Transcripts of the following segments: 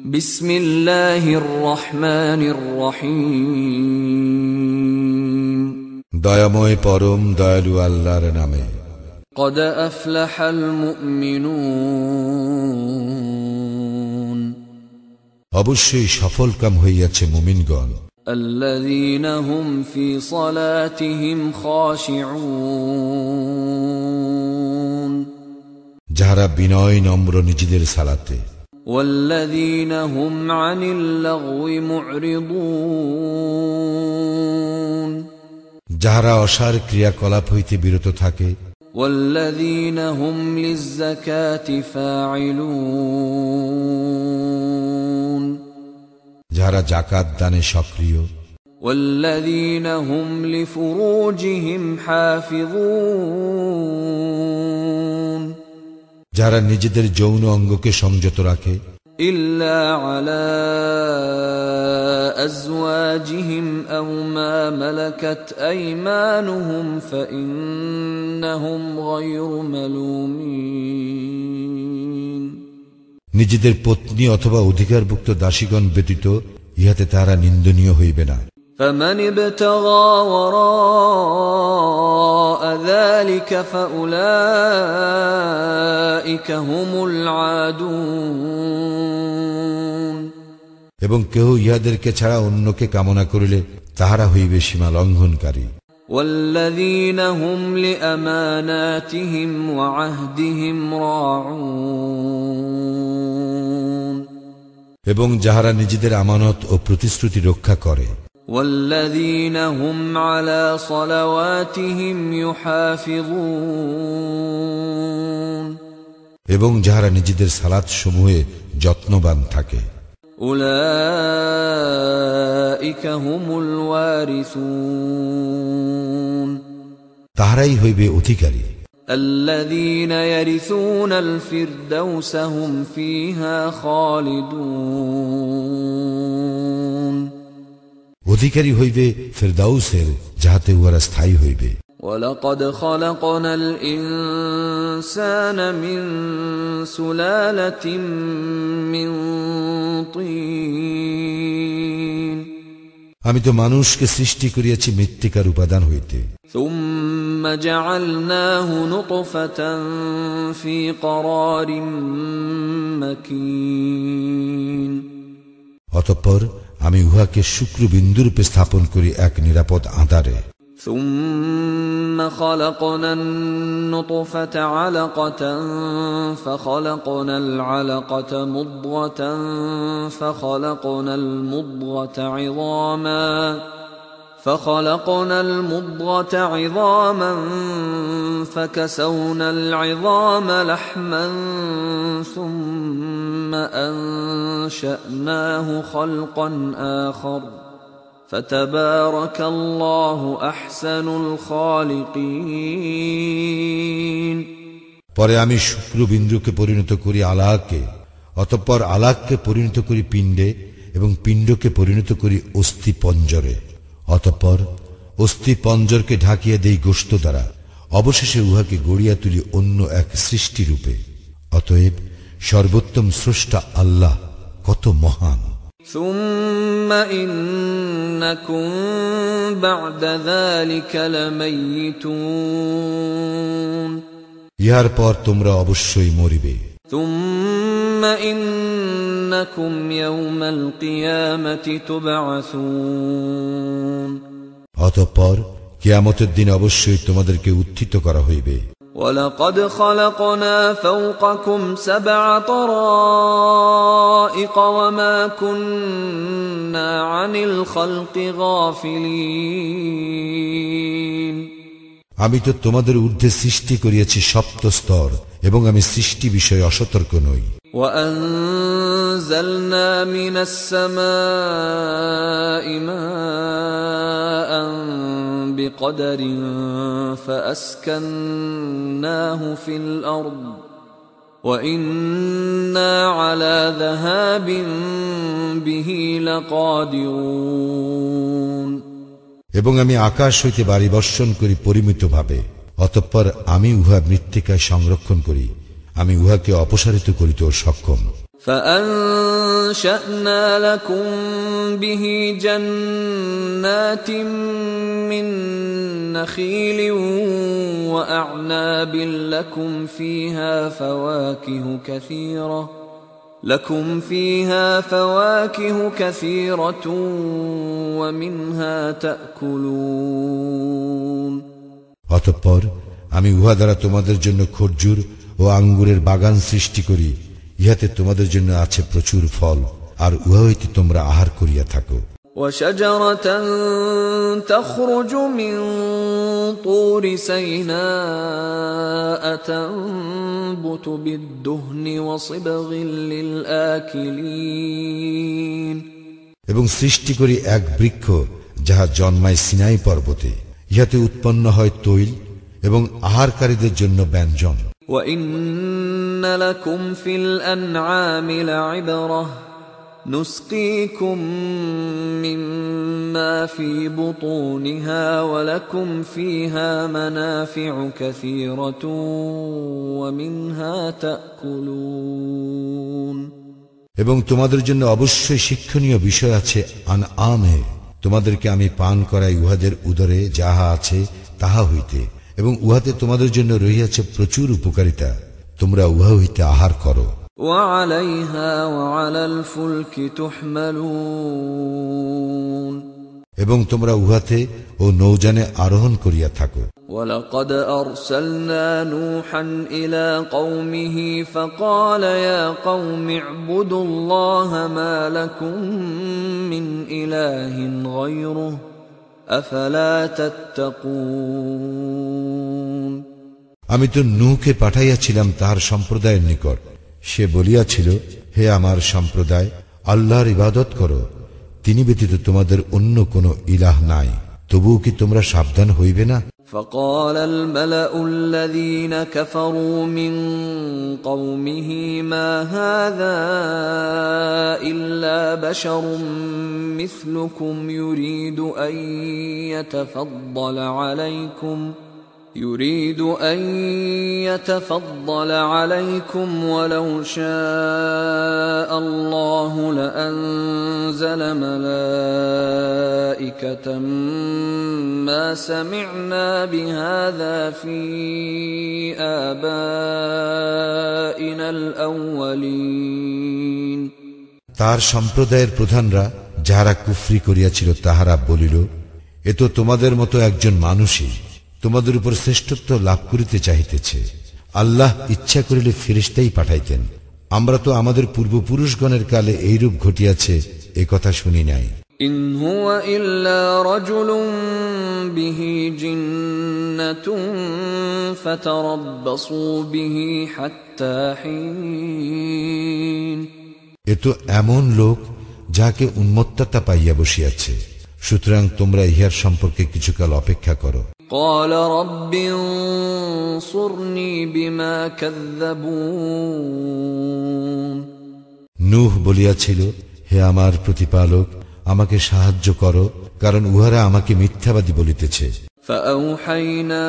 بسم الله الرحمن الرحيم দয়াময় পরম দয়ালু আল্লাহর নামে قد أفلح المؤمنون অবশ্যই সফলকাম হইয়াছে মুমিনগণ الذين هم في صلاتهم خاشعون যাহারা বিনয় নম্র নিজেদের সালাতে والذين هم عن اللغو معرضون যাহারা অসার ক্রিয়াকলাপ হইতে বিরত থাকে والذين هم للزكاة فاعلون যাহারা জাকাত দানে সক্রিয় والذين هم لفروجهم حافظون যাহারা নিজেদের যৌন অঙ্গকে সংযত রাখে إلا على أزواجهم أو ما ملكت أيمانهم فإنهم غير ملومين নিজেদের পত্নী অথবা অধিকারভুক্ত দাসীগণ ব্যতীত ইহাতে তাহারা নিন্দনীয় হইবে না فمن ابتغى وراء ذلك فأولئك هم العادون এবং কেহ ইহাদেরকে ছাড়া অন্যকে কামনা করিলে তাহারা হইবে সীমা লঙ্ঘনকারী والذين هم لأماناتهم وعهدهم راعون এবং যাহারা নিজেদের আমানত ও প্রতিশ্রুতি রক্ষা করে والذين هم على صلواتهم يحافظون এবং যাহারা নিজেদের সালাত সমূহে যত্নবান থাকে أولئك هم الوارثون তাহারাই হইবে অধিকারী الذين يرثون الفردوس هم فيها خالدون অধিকারী হইবে ফেরদাউসের যাহাতে উহারা স্থায়ী হইবে ولقد خلقنا الإنسان من سلالة من طين আমি তো মানুষকে সৃষ্টি করিয়াছি মৃত্তিকার উপাদান হইতে ثم جعلناه نطفة في قرار مكين অতঃপর আমি উহাকে শুক্রবিন্দুরূপে স্থাপন করি এক নিরাপদ আধারে ثم خلقنا النطفة علقة فخلقنا العلقة مضغة فخلقنا المضغة عظاما فخلقنا المضغة عظاما فكسونا العظام لحما ثم أنشأناه خلقا آخر فتبارك الله أحسن الخالقين পরে আমি শুক্রবিন্দুকে পরিণত করি আলাকে অতঃপর আলাককে পরিণত করি পিণ্ডে এবং পিণ্ডকে পরিণত করি অস্থি পঞ্জরে অতঃপর অস্থি পঞ্জরকে ঢাকিয়া দেই গোস্ত দ্বারা অবশেষে উহাকে গড়িয়া তুলি অন্য এক সৃষ্টিরূপে অতএব সর্বোত্তম স্রষ্টা আল্লাহ কত মহান ثم إنكم بعد ذلك لميتون ইহার পর তোমরা অবশ্যই মরিবে ثم إنكم يوم القيامة تبعثون অতঃপর কিয়ামতের দিন অবশ্যই তোমাদেরকে উত্থিত করা হইবে ولقد خلقنا فوقكم سبع طرائق وما كنا عن الخلق غافلين আমি তো তোমাদের ঊর্ধ্বে সৃষ্টি করিয়াছি সপ্ত স্তর এবং আমি সৃষ্টি বিষয়ে অসতর্ক নই وأنزلنا من السماء ماء بقدر فأسكناه في الأرض وإنا على ذهاب به لقادرون এবং আমি আকাশ হইতে বাড়ি বর্ষণ করি পরিমিতভাবে অতঃপর আমি উহা মৃত্তিকায় সংরক্ষণ করি আমি উহাকে অপসারিত করিতেও সক্ষম فأنشأنا لكم به جنات من نخيل وأعناب لكم فيها فواكه كثيرة لكم فيها فواكه كثيرة ومنها تأكلون অতঃপর আমি উহা দ্বারা তোমাদের জন্য খরজুর ও আঙ্গুরের বাগান সৃষ্টি করি ইহাতে তোমাদের জন্য আছে প্রচুর ফল আর উহা হইতে তোমরা আহার করিয়া থাকো وشجرة تخرج من طور سيناء تنبت بالدهن وصبغ للآكلين এবং সৃষ্টি করি এক বৃক্ষ যাহা জন্মায় সিনাই পর্বতে ইহাতে উৎপন্ন হয় তৈল এবং আহারকারীদের জন্য ব্যঞ্জন وإن لكم في الأنعام لعبرة نسقيكم مما في بطونها ولكم فيها منافع كثيرة ومنها تأكلون এবং তোমাদের জন্য অবশ্যই শিক্ষণীয় বিষয় আছে আন আমে তোমাদেরকে আমি পান করাই উহাদের উদরে যাহা আছে তাহা হইতে এবং উহাতে তোমাদের জন্য রহিয়াছে প্রচুর উপকারিতা তোমরা উহা হইতে আহার করো وعليها وعلى الفلك تحملون এবং তোমরা উহাতে ও নৌজানে আরোহণ করিয়া থাকো ولقد أرسلنا نوحا إلى قومه فقال يا قوم اعبدوا الله ما لكم من إله غيره أفلا تتقون আমি তো নূকে পাঠাইয়াছিলাম তাহার সম্প্রদায়ের নিকট সে বলিয়াছিল হে আমার সম্প্রদায় আল্লাহর ইবাদত করো তিনি ব্যতীত তোমাদের অন্য কোনো ইলাহ নাই তবুও কি তোমরা সাবধান হইবে না فقال الملأ الذين كفروا من قومه ما هذا إلا بشر مثلكم يريد أن يتفضل عليكم يريد أن يتفضل عليكم ولو شاء الله لأنزل ملائكة ما سمعنا بهذا في آبائنا الأولين তার সম্প্রদায়ের প্রধানরা যাহারা কুফরি করিয়াছিল তাহারা বলিল এ তো তোমাদের মতো একজন মানুষই তোমাদের উপর শ্রেষ্ঠত্ব লাভ করিতে চাহিতেছে। আল্লাহ ইচ্ছা করিলে ফেরিস্তাই পাঠাইতেন। আমরা তো আমাদের পূর্বপুরুষগণের কালে এইরূপ ঘটিয়াছে এ কথা শুনি নাই। ইন হুয়া ইল্লা রাজুলুম বিহি জিন্নাতুন ফাতারাব্বাসু বিহি হাত্তা হিন। এ তো এমন লোক যাকে উন্মত্ততা পাইয়া বসিয়াছে। সুতরাং তোমরা ইহার সম্পর্কে কিছুকাল অপেক্ষা করো। قال رب انصرني بما كذبون নূহ বলিয়াছিল হে আমার প্রতিপালক আমাকে সাহায্য করো কারণ উহারা আমাকে মিথ্যাবাদী বলিতেছে فأوحينا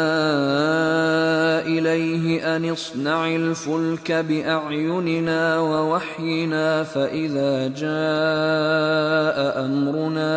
إليه أن اصنع الفلك بأعيننا ووحينا فإذا جاء أمرنا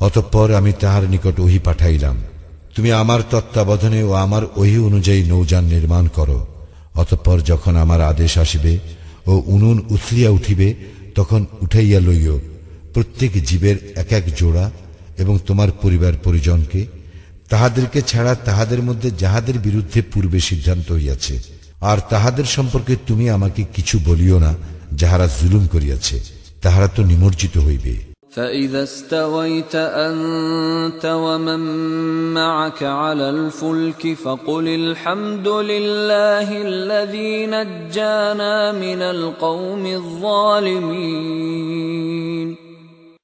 অতঃপর আমি তাহার নিকট ওহি পাঠাইলাম। তুমি আমার তত্ত্বাবধানে ও আমার ওহি অনুযায়ী নৌযান নির্মাণ করো। অতঃপর যখন আমার আদেশ আসিবে ও উনুন উথলিয়া উঠিবে, তখন উঠাইয়া লইও। প্রত্যেক জীবের এক এক জোড়া এবং তোমার পরিবার পরিজনকে, তাহাদেরকে ছাড়া তাহাদের মধ্যে যাহাদের বিরুদ্ধে পূর্বে সিদ্ধান্ত হইয়াছে। আর তাহাদের সম্পর্কে তুমি আমাকে কিছু বলিও না যাহারা জুলুম করিয়াছে তাহারা তো নিমজ্জিত হইবে فإذا استويت أنت ومن معك على الفلك فقل الحمد لله الذي نجانا من القوم الظالمين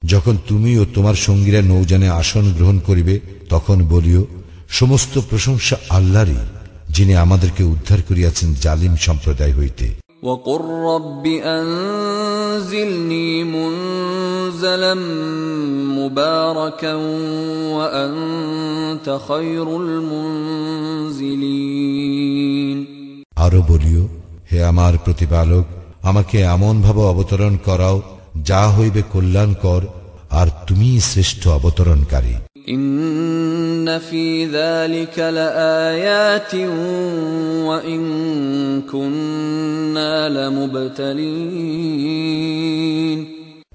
যখন তুমি ও তোমার সঙ্গীরা নৌজানে আসন গ্রহণ করিবে তখন বলিও সমস্ত প্রশংসা আল্লাহরই যিনি আমাদেরকে উদ্ধার করিয়াছেন জালিম সম্প্রদায় হইতে وقل رب أنزلني منزلا مباركا وأنت خير المنزلين আরো বলিও হে আমার প্রতিপালক আমাকে এমন ভাবে অবতরণ করাও যা হইবে কল্যাণকর আর তুমি শ্রেষ্ঠ অবতরণকারী إن في ذلك لآيات وإن كنا لمبتلين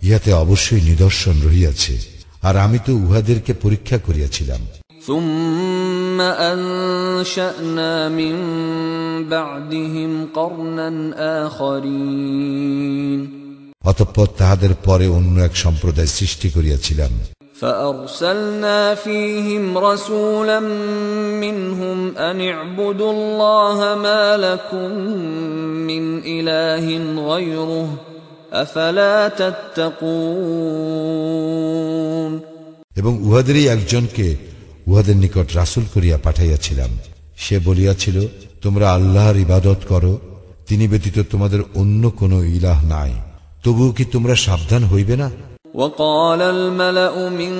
ইহাতে অবশ্যই নিদর্শন রহিয়াছে আর আমি তো উহাদেরকে পরীক্ষা করিয়াছিলাম ثم أنشأنا من بعدهم قرنا آخرين অতঃপর তাহাদের পরে অন্য এক সম্প্রদায় সৃষ্টি করিয়াছিলাম فأرسلنا فيهم رسولا منهم أن اعبدوا الله ما لكم من إله غيره أفلا تتقون এবং উহাদেরই একজনকে উহাদের নিকট রাসূল করিয়া পাঠাইয়াছিলাম সে বলিয়াছিল তোমরা আল্লাহর ইবাদত করো তিনি ব্যতীত তোমাদের অন্য কোনো ইলাহ নাই তবুও কি তোমরা সাবধান হইবে না وقال الملأ من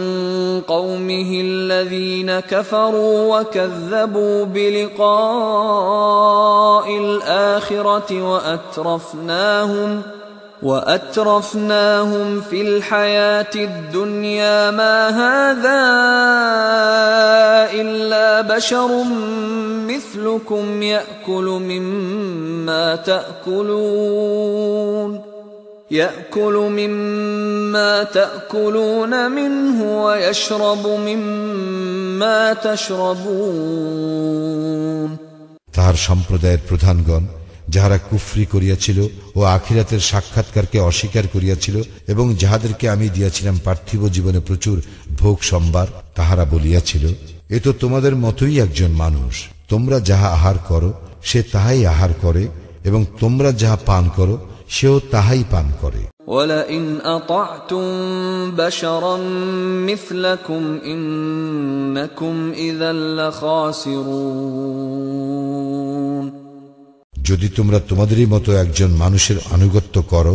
قومه الذين كفروا وكذبوا بلقاء الآخرة وأترفناهم وأترفناهم في الحياة الدنيا ما هذا إلا بشر مثلكم يأكل مما تأكلون يأكل مما تأكلون منه ويشرب مما تشربون তাহার সম্প্রদায়ের প্রধানগণ যাহারা কুফরি করিয়াছিল ও আখিরাতের সাক্ষাৎকারকে অস্বীকার করিয়াছিল এবং যাহাদেরকে আমি দিয়াছিলাম পার্থিব জীবনে প্রচুর ভোগ সম্বার তাহারা বলিয়াছিল এ তো তোমাদের মতোই একজন মানুষ তোমরা যাহা আহার করো সে তাহাই আহার করে এবং তোমরা যাহা পান করো সেও তাহাই পান করে ولئن أطعتم بشرا مثلكم إنكم إذا لخاسرون যদি তোমরা তোমাদেরই মতো একজন মানুষের আনুগত্য করো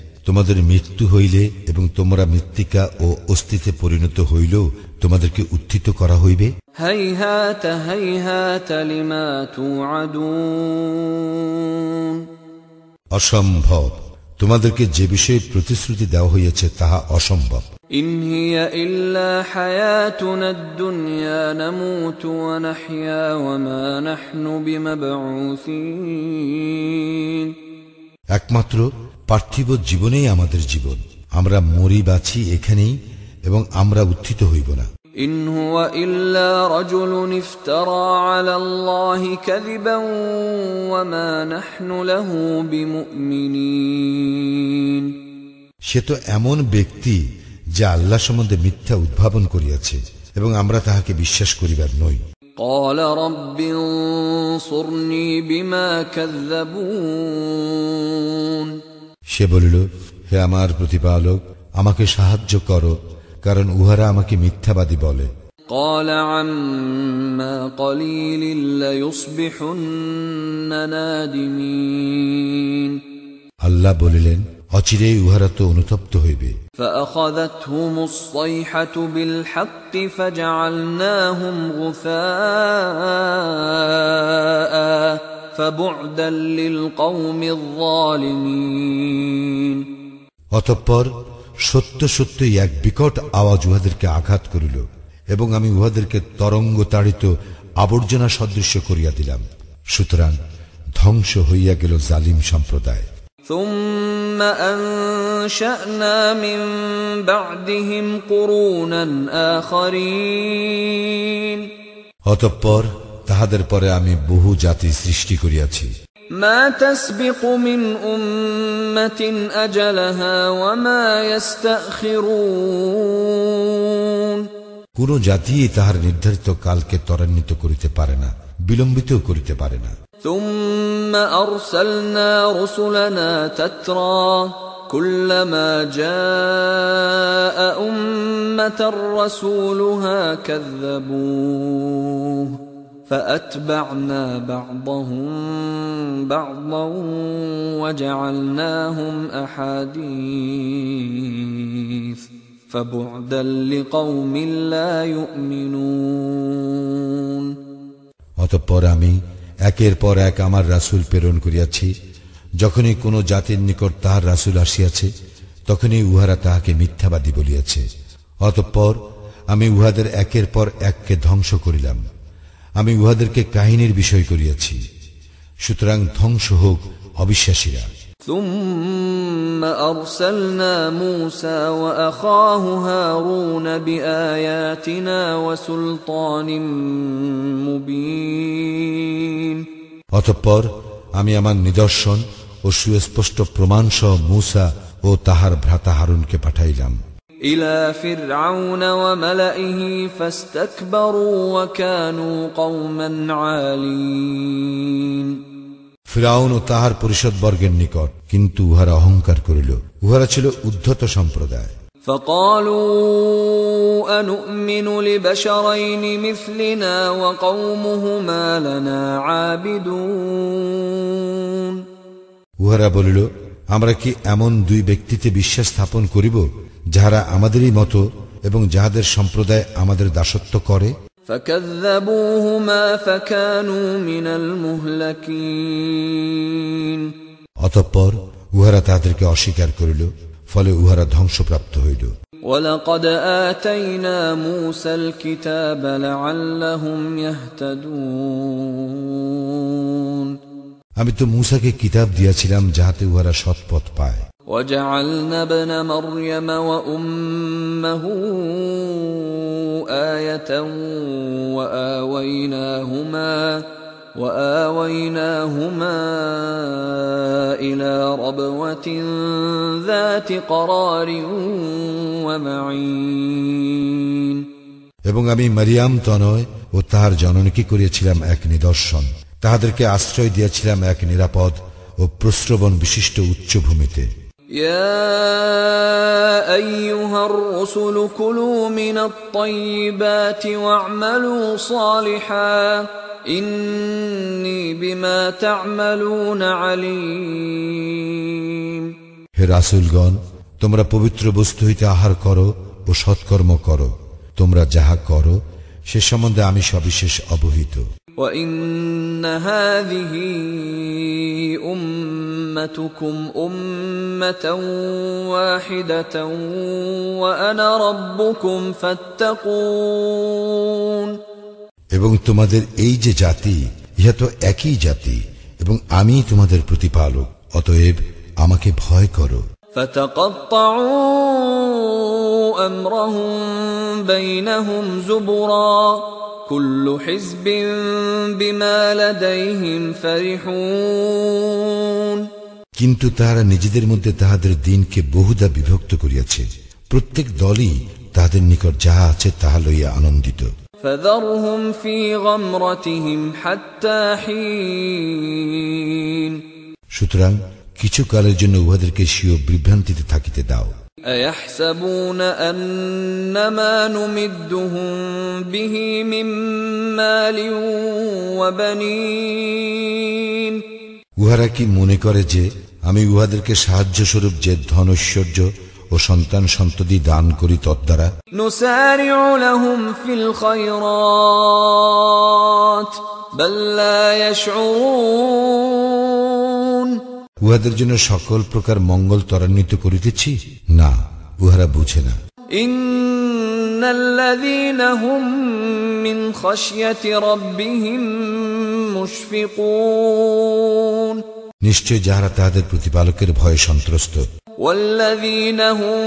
তোমাদের মৃত্যু হইলে এবং তোমরা মৃত্তিকা ও অস্তিতে পরিণত হইলেও তোমাদেরকে উত্থিত করা হইবে? অসম্ভব। তোমাদেরকে যে বিষয়ে প্রতিশ্রুতি দেওয়া হইয়াছে তাহা অসম্ভব। একমাত্র পার্থিব জীবনেই আমাদের জীবন আমরা মরি বাঁচি এখানেই এবং আমরা উত্থিত হইব না إن هو إلا رجل افترى على الله كذبا وما نحن له بمؤمنين সে তো এমন ব্যক্তি যে আল্লাহ সম্বন্ধে মিথ্যা উদ্ভাবন করিয়াছে এবং আমরা তাহাকে বিশ্বাস করিবার নই قال رب انصرني بما كذبون সে বলিল হে আমার প্রতিপালক আমাকে সাহায্য করো কারণ উহারা আমাকে মিথ্যাবাদী বলে قال عما قليل ليصبحن نادمين আল্লাহ বলিলেন অচিরেই উহারা তো অনুতপ্ত হইবে فأخذتهم الصيحة بالحق فجعلناهم غثاء فبعدا للقوم الظالمين অতঃপর সত্য সত্যই এক বিকট আওয়াজ উহাদেরকে আঘাত করিল এবং আমি উহাদেরকে তরঙ্গ তাড়িত আবর্জনা সদৃশ্য করিয়া দিলাম সুতরাং ধ্বংস হইয়া গেল জালিম সম্প্রদায় ثم أنشأنا من بعدهم قرونا آخرين অতঃপর তাহাদের পরে আমি বহু জাতি সৃষ্টি করিয়াছি ما تسبق من أمة أجلها وما يستأخرون কোন জাতি তাহার নির্ধারিত কালকে ত্বরান্বিত করিতে পারে না বিলম্বিতও করিতে পারে না ثم أرسلنا رسلنا تترى كلما جاء أمة رسولها كذبوه فأتبعنا بعضهم بعضا وجعلناهم أحاديث فبعدا لقوم لا يؤمنون অতঃপর আমি একের পর এক আমার রাসূল প্রেরণ করিয়াছি যখনই কোন জাতির নিকট তাহার রাসূল আসিয়াছে তখনই উহারা তাহাকে মিথ্যাবাদী বলিয়াছে অতঃপর আমি উহাদের একের পর এককে ধ্বংস করিলাম আমি উহাদেরকে কাহিনীর বিষয় করিয়াছি সুতরাং ধ্বংস হোক অবিশ্বাসীরা ثم أرسلنا موسى وأخاه هارون بآياتنا وسلطان مبين অতঃপর আমি আমার নিদর্শন ও সুস্পষ্ট প্রমাণসহ মূসা ও তাহার ভ্রাতা হারুনকে পাঠাইলাম إلى فرعون وملئه فاستكبروا وكانوا قوما عالين ফিরাউন ও তাহার পরিষদবর্গের নিকট কিন্তু উহারা অহংকার করিল উহারা ছিল উদ্ধত সম্প্রদায় فقالوا أنؤمن لبشرين مثلنا وقومهما لنا عابدون উহারা বলিল আমরা কি এমন দুই ব্যক্তিতে বিশ্বাস স্থাপন করিব যাহারা আমাদেরই মতো এবং যাহাদের সম্প্রদায় আমাদের দাসত্ব করে فكذبوهما فكانوا من المهلكين অতঃপর উহারা তাহাদেরকে অস্বীকার করিল ফলে উহারা ধ্বংসপ্রাপ্ত হইল ولقد آتينا موسى الكتاب لعلهم يهتدون আমি তো মূসাকে কিতাব দিয়াছিলাম যাহাতে উহারা সৎপথ পায় وجعلنا ابن مريم وأمه آية وآويناهما وآويناهما إلى ربوة ذات قرار ومعين এবং আমি মারিয়াম তনয় ও তাহার জননীকে করিয়াছিলাম এক নিদর্শন তাহাদেরকে আশ্রয় দিয়াছিলাম এক নিরাপদ ও প্রশ্রবণ বিশিষ্ট উচ্চভূমিতে يا أيها الرسل كلوا من الطيبات واعملوا صالحا إني بما تعملون عليم হে রাসূলগণ তোমরা পবিত্র বস্তু হইতে আহার করো ও সৎকর্ম করো তোমরা যাহা করো সে সম্বন্ধে আমি সবিশেষ অবহিত وإن هذه أمتكم أمة واحدة وأنا ربكم فاتقون এবং তোমাদের এই যে জাতি ইহা তো একই জাতি এবং আমি তোমাদের প্রতিপালক অতএব আমাকে ভয় করো فتقطعوا أمرهم بينهم زبرا كل حزب بما لديهم فرحون কিন্তু তাহারা নিজেদের মধ্যে তাহাদের দিনকে বহুদা বিভক্ত করিয়াছে প্রত্যেক দলই তাহাদের নিকট যাহা আছে তাহা লইয়া আনন্দিত فذرهم في غمرتهم حتى حين সুতরাং কিছু কালের জন্য উহাদেরকে স্বীয় বিভ্রান্তিতে থাকিতে দাও أيحسبون أن ما نمدهم به من مال وبنين উহারা কি মনে করে যে আমি উহাদেরকে সাহায্য স্বরূপ যে ধনৈশ্বর্য ও সন্তান সন্ততি দান করি তদ্বারা نسارع উহাদের জন্য সকল প্রকার মঙ্গল ত্বরান্বিত করিতেছি না উহারা বুঝে না إن الذين هم من خشية ربهم مشفقون নিশ্চয় যাহারা তাহাদের প্রতিপালকের ভয়ে সন্ত্রস্ত والذين هم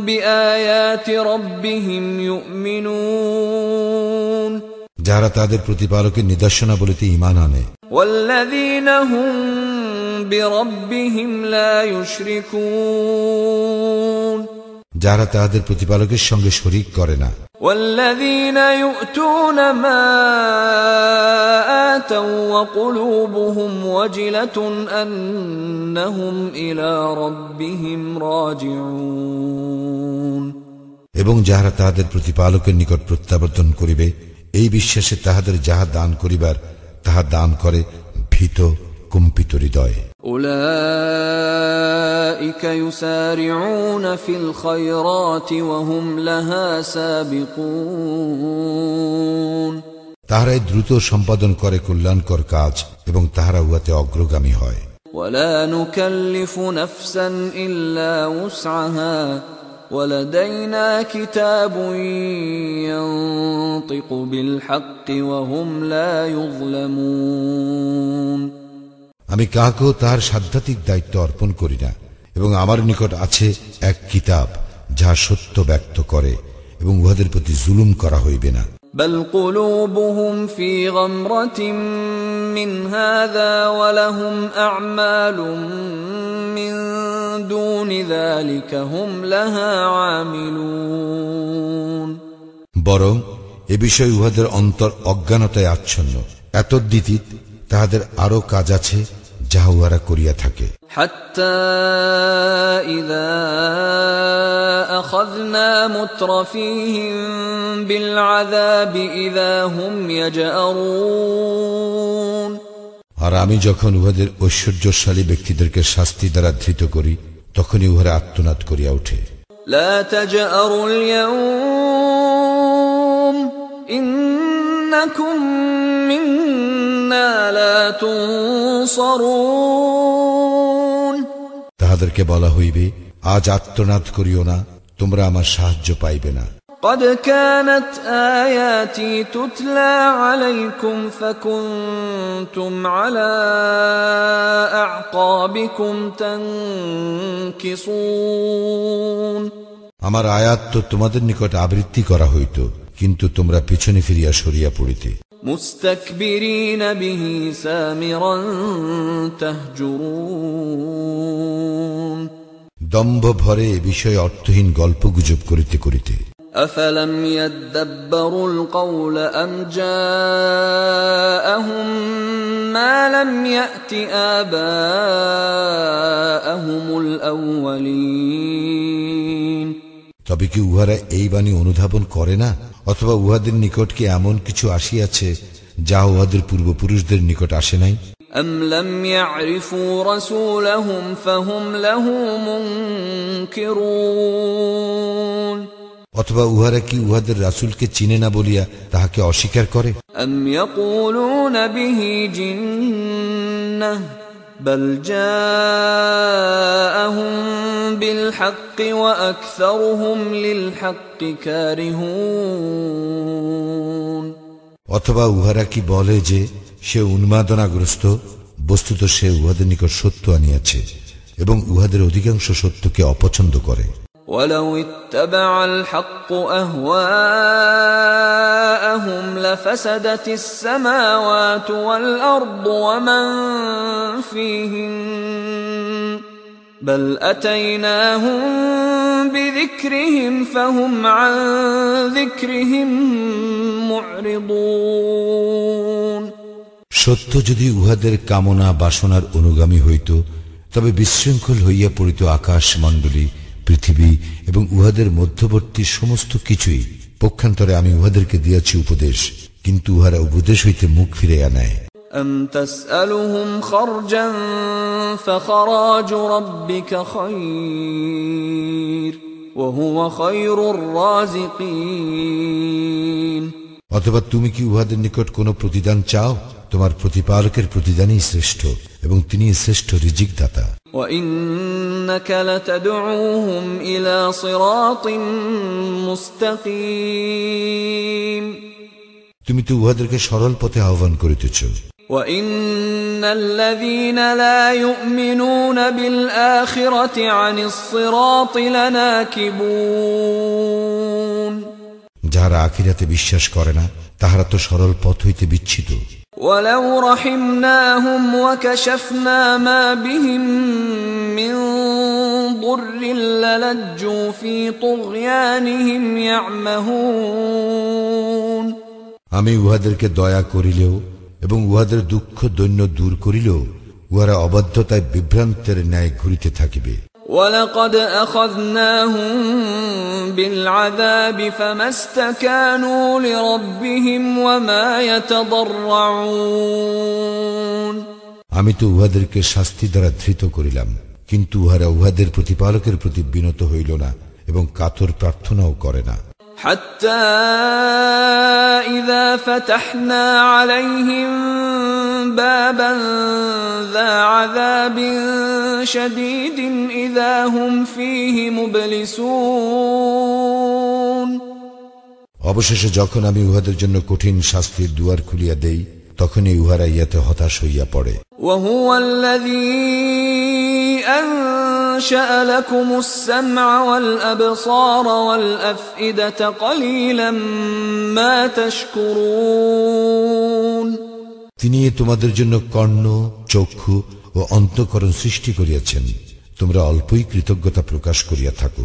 بآيات ربهم يؤمنون যাহারা তাদের প্রতিপালকের নিদর্শনাবলিতে ইমান আনে والذين هم بربهم لا يشركون যাহারা তাহাদের প্রতিপালকের সঙ্গে শরিক করে না والذين يؤتون ما آتوا وقلوبهم وجلة أنهم إلى ربهم راجعون এবং যাহারা তাহাদের প্রতিপালকের নিকট প্রত্যাবর্তন করিবে এই বিশ্বাসে তাহাদের যাহা দান করিবার তাহা দান করে ভীত কম্পিত হৃদয় أولئك يسارعون في الخيرات وهم لها سابقون তাহারাই দ্রুত সম্পাদন করে কল্যাণকর কাজ এবং তাহারা উহাতে অগ্রগামী হয় ولا نكلف نفسا إلا وسعها ولدينا كتاب ينطق بالحق وهم لا يظلمون আমি কাহাকেও তাহার সাধ্যাত্মিক দায়িত্ব অর্পণ করি না এবং আমার নিকট আছে এক কিতাব যাহা সত্য ব্যক্ত করে এবং উহাদের প্রতি জুলুম করা হইবে না بل قلوبهم في غمرة من هذا ولهم أعمال من دون ذلك هم لها عاملون বরং এ বিষয়ে উহাদের অন্তর অজ্ঞানতায় আচ্ছন্ন এতদ্দিতিত তাহাদের আরো কাজ আছে যাহা উহারা করিয়া থাকে حتى إذا أخذنا مترفيهم بالعذاب إذا هم يجأرون আর আমি যখন উহাদের ঐশ্বর্যশালী ব্যক্তিদেরকে শাস্তি দ্বারা ধৃত করি তখনই উহারা আত্মনাদ করিয়া ওঠে لا تجأروا اليوم إنكم منا لا تنصرون তাহাদেরকে বলা হইবে আজ আত্মনাদ করিও না তোমরা আমার সাহায্য পাইবে না قد كانت آياتي تتلى عليكم فكنتم على أعقابكم تنكصون আমার আয়াত তো তোমাদের নিকট আবৃত্তি করা হইত কিন্তু তোমরা পিছনে ফিরিয়া সরিয়া পড়িতে مستكبرين به سامرا تهجرون দম্ভ ভরে এ বিষয়ে অর্থহীন গল্প গুজব করিতে করিতে أفلم يدبروا القول أم جاءهم ما لم يأت آباءهم الأولين তবে কি উহারা এই বাণী অনুধাবন করে না অথবা উহাদের নিকট কি এমন কিছু আসিয়াছে যা উহাদের পূর্বপুরুষদের নিকট আসে নাই أم لم يعرفوا رسولهم فهم له منكرون অথবা উহারা কি উহাদের রাসূলকে চিনে না বলিয়া তাহাকে অস্বীকার করে أم يقولون به جنة بل جاءهم بالحق وأكثرهم للحق كارهون অথবা উহারা কি বলে যে সে উন্মাদনাগ্রস্ত বস্তুত সে উহাদের নিকট সত্য আনিয়াছে এবং উহাদের অধিকাংশ সত্যকে অপছন্দ করে ولو اتبع الحق أهواءهم لفسدت السماوات والأرض ومن فيهن بل أتيناهم بذكرهم فهم عن ذكرهم معرضون সত্য যদি উহাদের কামনা বাসনার অনুগামী হইত তবে বিশৃঙ্খল হইয়া পড়িত আকাশ মণ্ডলী পৃথিবী এবং উহাদের মধ্যবর্তী সমস্ত কিছুই পক্ষান্তরে আমি উহাদেরকে দিয়াছি উপদেশ কিন্তু উহারা উপদেশ হইতে মুখ ফিরাইয়া নেয় أم تسألهم خرجا فخراج ربك خير وهو خير الرازقين অথবা তুমি কি উহাদের নিকট কোনো প্রতিদান চাও তোমার প্রতিপালকের প্রতিদানই শ্রেষ্ঠ এবং তিনি শ্রেষ্ঠ রিজিক দাতা وإنك لتدعوهم إلى صراط مستقيم তুমি তো উহাদেরকে সরল পথে আহ্বান করিতেছ وان الذين لا يؤمنون بالاخره عن الصراط لناكبون যাহারা আখিরাতে বিশ্বাস করে না তাহারা তো সরল পথ হইতে বিচ্ছিত ولو رحمناهم وكشفنا ما بهم من ضر للجوا في طغيانهم يعمهون আমি উহাদেরকে দয়া করিলেও এবং উহাদের দুঃখ দৈন্য দূর করিলেও উহারা অবাধ্যতায় বিভ্রান্তের ন্যায় ঘুরিতে থাকিবে ولقد أخذناهم بالعذاب فما استكانوا لربهم وما يتضرعون আমি তো উহাদেরকে শাস্তি দ্বারা ধৃত করিলাম কিন্তু উহারা উহাদের প্রতিপালকের প্রতি বিনত হইল না এবং কাতর প্রার্থনাও করে না حتى إذا فتحنا عليهم بابا ذا عذاب شديد إذا هم فيه مبلسون অবশেষে যখন আমি উহাদের জন্য কঠিন শাস্তির দুয়ার খুলিয়া দেই তখনই উহারা ইয়াতে হতাশ হইয়া পড়ে وهو الذي أنشأ لكم السمع والأبصار والأفئدة قليلا ما تشكرون তিনি তোমাদের জন্য কর্ণ চক্ষু ও অন্তকরণ সৃষ্টি করিয়াছেন তোমরা অল্পই কৃতজ্ঞতা প্রকাশ করিয়া থাকো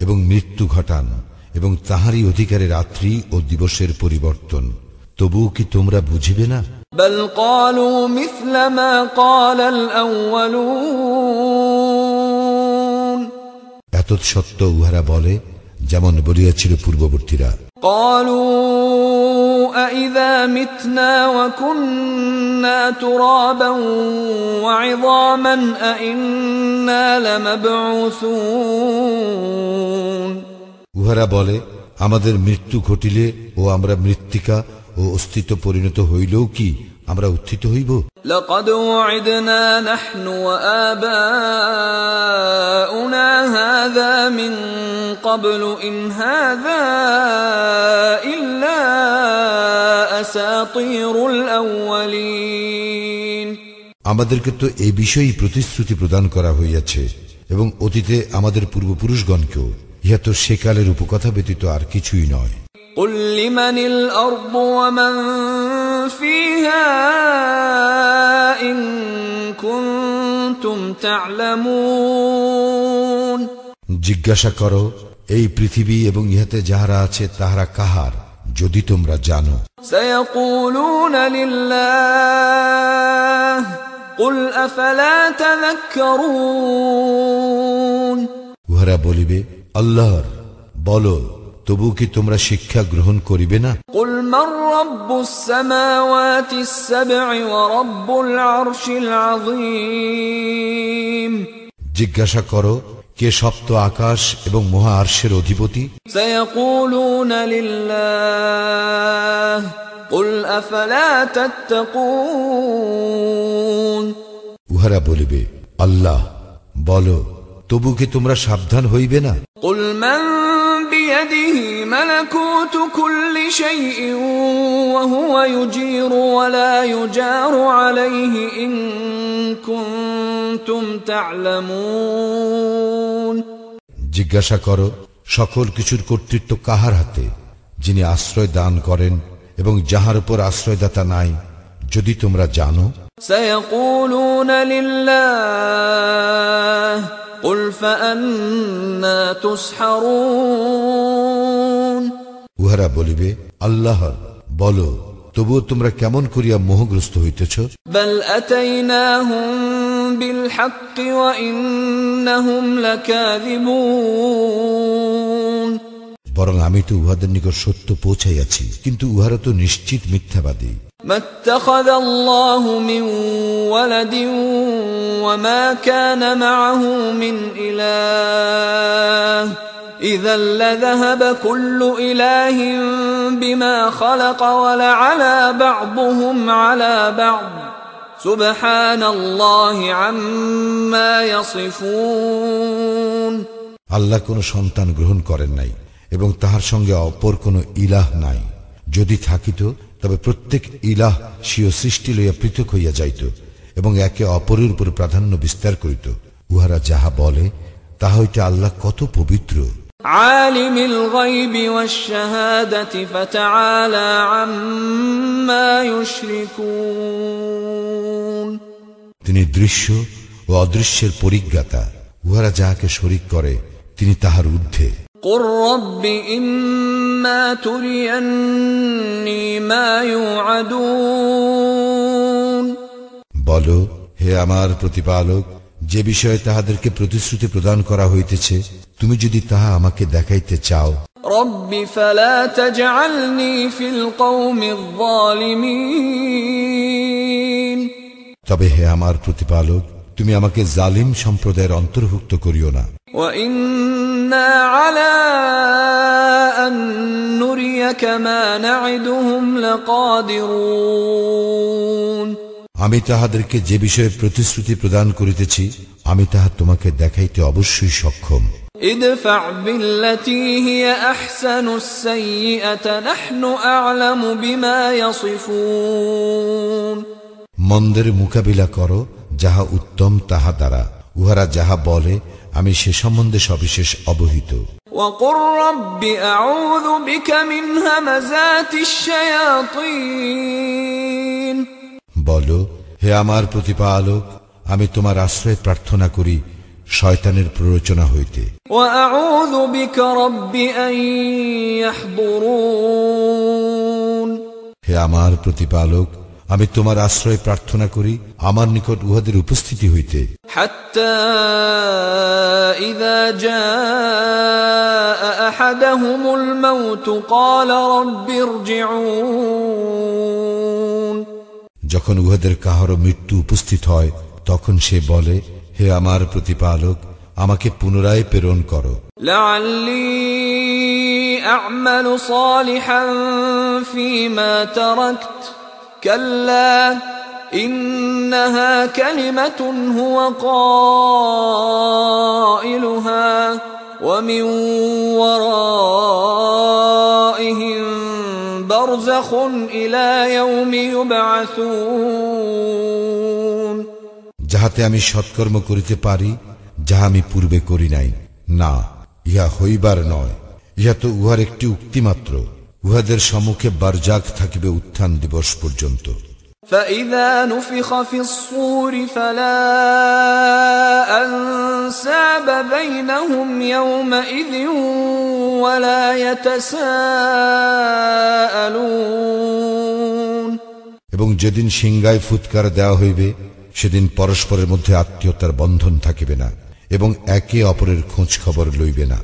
এবং মৃত্যু ঘটান এবং তাহারই অধিকারে রাত্রি ও দিবসের পরিবর্তন তবুও কি তোমরা বুঝিবে না بل قالوا مثل ما قال الأولون এত সত্য উহারা বলে যেমন বলিয়াছিল পূর্ববর্তীরা قالوا أإذا متنا وكنا ترابا وعظاما أإنا لمبعوثون উহারা বলে আমাদের মৃত্যু ঘটিলে ও আমরা মৃত্তিকা ও অস্তিত্ব পরিণত হইলেও কি আমরা উত্থিত হইব لقد وعدنا نحن وآباؤنا هذا من قبل إن هذا إلا أساطير الأولين আমাদেরকে তো এই বিষয়েই প্রতিশ্রুতি প্রদান করা হইয়াছে এবং অতীতে আমাদের পূর্বপুরুষগণকেও ইহা তো সেকালের উপকথা ব্যতীত আর কিছুই নয় قل لمن الأرض ومن فيها إن كنتم تعلمون জিজ্ঞাসা করো এই পৃথিবী এবং ইহাতে যাহারা আছে তাহারা কাহার যদি তোমরা জানো سيقولون لله قل أفلا تذكرون উহারা বলিবে আল্লাহর বলো তবু কি তোমরা শিক্ষা গ্রহণ করিবে না قل من رب السماوات السبع ورب العرش العظيم জিজ্ঞাসা করো কে সপ্ত আকাশ এবং মহা আর্শের অধিপতি سيقولون لله قل أفلا تتقون উহারা বলিবে আল্লাহ বলো তবু কি তোমরা সাবধান হইবে না قل من بيده ملكوت كل شيء وهو يجير ولا يجار عليه إن كنتم تعلمون জিজ্ঞাসা করো সকল কিছুর কর্তৃত্ব কাহার হাতে যিনি আশ্রয় দান করেন এবং যাহার উপর আশ্রয়দাতা নাই যদি তোমরা জানো سيقولون لله قل فأنا تسحرون উহারা বলিবে আল্লাহ বল তবুও তোমরা কেমন করিয়া মোহগ্রস্ত হইতেছ? বরং আমি তো উহাদের নিকট সত্য পৌঁছাইয়াছি কিন্তু উহারা তো নিশ্চিত মিথ্যাবাদী। ما اتخذ الله من ولد وما كان معه من إله إذا لذهب كل إله بما خلق ولعلى بعضهم على بعض سبحان الله عما يصفون আল্লাহ কোনো সন্তান গ্রহণ করেন নাই এবং তাহার সঙ্গে অপর কোনো ইলাহ নাই যদি থাকিত তবে প্রত্যেক ইলাহ স্বীয় সৃষ্টি লইয়া পৃথক হইয়া যাইত এবং একে অপরের উপর প্রাধান্য বিস্তার করিত উহারা যাহা বলে তাহা হইতে আল্লাহ কত পবিত্র عالم الغيب والشهادة فتعالى عما يشركون তিনি দৃশ্য ও অদৃশ্যের পরিজ্ঞাতা উহারা যাহাকে শরিক করে তিনি তাহার ঊর্ধ্বে قل رب إما تريني ما يوعدون বল হে আমার প্রতিপালক যে বিষয়ে তাহাদেরকে প্রতিশ্রুতি প্রদান করা হইতেছে তুমি যদি তাহা আমাকে দেখাইতে চাও رب فلا تجعلني في القوم الظالمين তবে হে আমার প্রতিপালক তুমি আমাকে জালিম সম্প্রদায়ের অন্তর্ভুক্ত করিও না وإنا على أن نريك ما نعدهم لقادرون আমি তাহাদেরকে যে বিষয়ে প্রতিশ্রুতি প্রদান করিতেছি আমি তাহা তোমাকে দেখাইতে অবশ্যই সক্ষম ادفع بالتي هي أحسن السيئة نحن أعلم بما يصفون মন্দের মোকাবিলা করো যাহা উত্তম তাহা দ্বারা উহারা যাহা বলে আমি সে সম্বন্ধে সবিশেষ অবহিত وقل رب أعوذ بك من همزات الشياطين বল হে আমার প্রতিপালক আমি তোমার আশ্রয় প্রার্থনা করি শয়তানের প্ররোচনা হইতে وأعوذ بك رب أن يحضرون হে আমার প্রতিপালক আমি তোমার আশ্রয় প্রার্থনা করি আমার নিকট উহাদের উপস্থিতি হইতে حتى إذا جاء أحدهم الموت قال رب ارجعون যখন উহাদের কাহারও মৃত্যু উপস্থিত হয় তখন সে বলে হে আমার প্রতিপালক আমাকে পুনরায় প্রেরণ করো لعلي أعمل صالحا فيما تركت كلا إنها كلمة هو قائلها ومن ورائهم برزخ إلى يوم يبعثون যাহাতে আমি সৎকর্ম করিতে পারি যাহা আমি পূর্বে করি নাই না ইহা হইবার নয় ইহা তো উহার একটি উক্তি মাত্র উহাদের সম্মুখে বারজাক থাকিবে উত্থান দিবস পর্যন্ত فإذا نفخ في الصور فلا أنساب بينهم يومئذ ولا يتساءلون এবং যেদিন সিংগায় ফুৎকার দেওয়া হইবে সেদিন পরস্পরের মধ্যে আত্মীয়তার বন্ধন থাকিবে না এবং একে অপরের খোঁজ খবর লইবে না।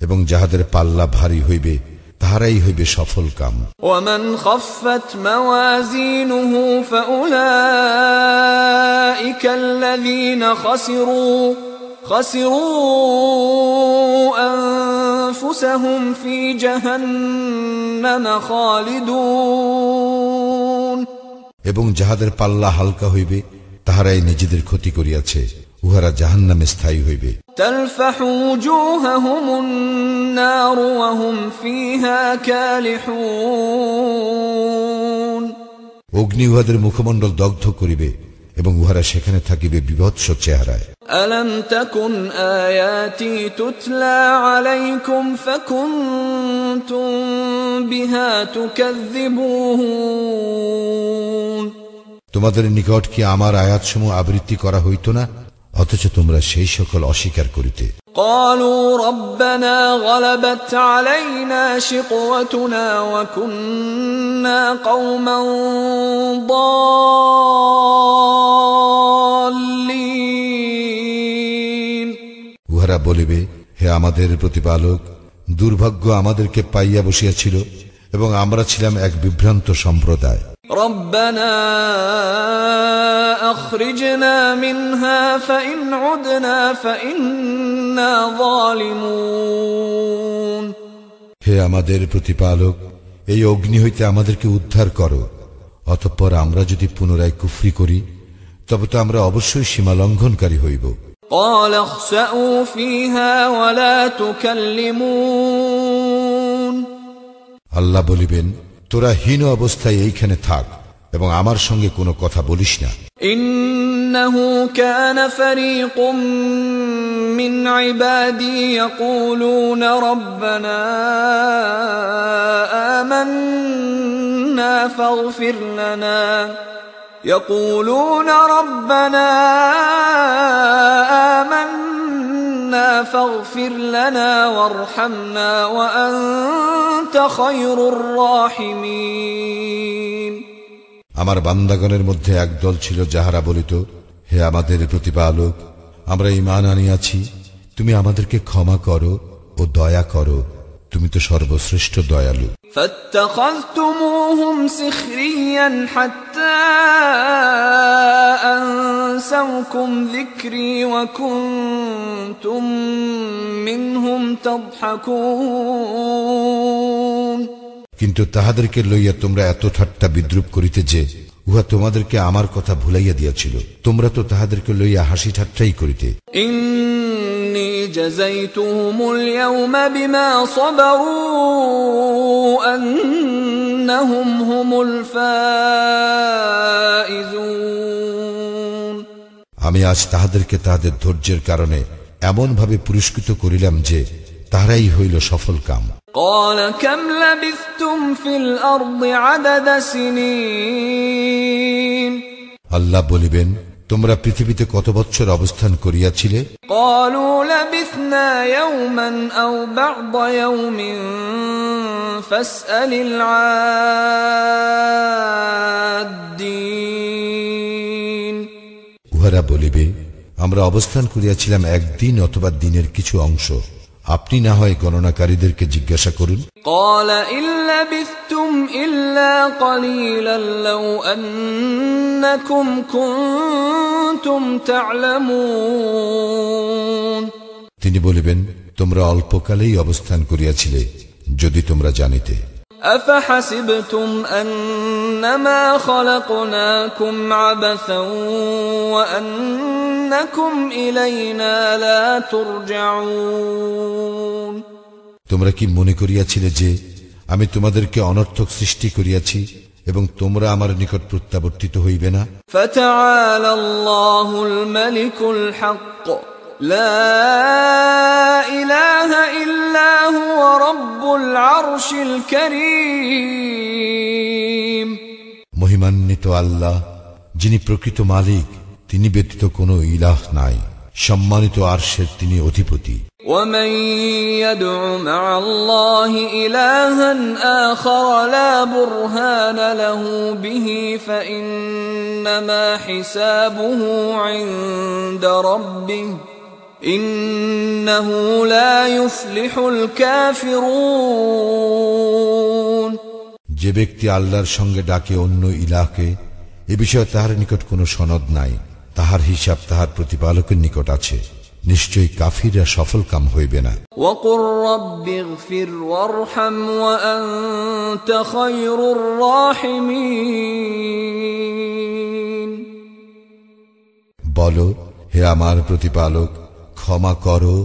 এবং যাহাদের পাল্লা ভারী হইবে তাহারাই হইবে সফল কাম। ওমান খফফত মাওয়াজিনুহু ফাউলাইকা আল্লাযীনা খাসিরু خسروا أنفسهم في جهنم خالدون এবং যাহাদের পাল্লা হালকা হইবে তাহারাই নিজেদের ক্ষতি করিয়াছে উহারা জাহান্নামে স্থায়ী হইবে تلفح وجوههم النار وهم فيها كالحون অগ্নি উহাদের মুখমণ্ডল দগ্ধ করিবে এবং উহারা সেখানে থাকিবে বিভৎস চেহারায় ألم تكن آياتي تتلى عليكم فكنتم بها تكذبون তোমাদের নিকট কি আমার আয়াতসমূহ আবৃত্তি করা হইত না অথচ তোমরা সেই সকল অস্বীকার করিতে قالوا ربنا غلبت علينا شقوتنا وكنا قوما ضالين উহারা বলিবে হে আমাদের প্রতিপালক দুর্ভাগ্য আমাদেরকে পাইয়া বসিয়াছিল এবং আমরা ছিলাম এক বিভ্রান্ত সম্প্রদায় ربنا اخرجنا منها فان عدنا فانا ظالمون হে আমাদের প্রতিপালক এই অগ্নি হইতে আমাদেরকে উদ্ধার করো অতঃপর আমরা যদি পুনরায় কুফরি করি তবে তো আমরা অবশ্যই সীমা লঙ্ঘনকারী হইব قال اخسأوا فيها ولا تكلمون আল্লাহ বলিবেন তোরা হীন অবস্থায় এইখানে থাক এবং আমার সঙ্গে কোনো কথা বলিস না إنه كان فريق من عبادي يقولون ربنا آمنا فاغفر لنا يقولون ربنا آمنا فاغفر لنا وارحمنا وأنت خير الراحمين আমার বান্দাগণের মধ্যে একদল ছিল যাহারা বলিত হে আমাদের প্রতিপালক আমরা ইমান আনিয়াছি তুমি আমাদেরকে ক্ষমা করো ও দয়া করো তুমি তো সর্বশ্রেষ্ঠ দয়ালু فاتخذتموهم سخريا حتى أنسوكم ذكري وكنتم منهم تضحكون কিন্তু তাহাদেরকে লইয়া তোমরা এত ঠাট্টা বিদ্রুপ করিতে যে উহা তোমাদেরকে আমার কথা ভুলাইয়া দিয়াছিল। তোমরা তো তাহাদেরকে লইয়া হাসি ঠাট্টাই করিতে। আমি আজ তাহাদেরকে তাহাদের ধৈর্যের কারণে এমন ভাবে পুরস্কৃত করিলাম যে তাহারাই হইল সফল কাম قال كم لبثتم في الأرض عدد سنين আল্লাহ বলিবেন তোমরা পৃথিবীতে কত বৎসর অবস্থান করিয়াছিলে قالوا لبثنا يوما أو بعض يوم فاسأل العادين উহারা বলিবে আমরা অবস্থান করিয়াছিলাম একদিন অথবা দিনের কিছু অংশ আপনি না হয় গণনাকারীদেরকে জিজ্ঞাসা করুন। তিনি বলিবেন তোমরা অল্পকালেই অবস্থান করিয়াছিলে যদি তোমরা জানিতে। أفحسبتم أنما خلقناكم عبثا وأنكم إلينا لا ترجعون তোমরা কি মনে করিয়াছিলে যে আমি তোমাদেরকে অনর্থক সৃষ্টি করিয়াছি এবং তোমরা আমার নিকট প্রত্যাবর্তিত হইবে না فتعالى الله الملك الحق لا إله إلا هو رب العرش الكريم মহিমান্বিত আল্লাহ যিনি প্রকৃত মালিক তিনি ব্যতীত কোনো ইলাহ নাই সম্মানিত আরশের তিনি অধিপতি ومن يدع مع الله إلها آخر لا برهان له به فإنما حسابه عند ربه যে ব্যক্তি আল্লাহর সঙ্গে ডাকে অন্য ইলাকে এ বিষয়ে তাহার নিকট কোন সনদ নাই। তাহার হিসাব তাহার প্রতিপালকের নিকট আছে। নিশ্চয়ই কাফিরা সফল কাম হইবে না। বল হে আমার প্রতিপালক ক্ষমা করো।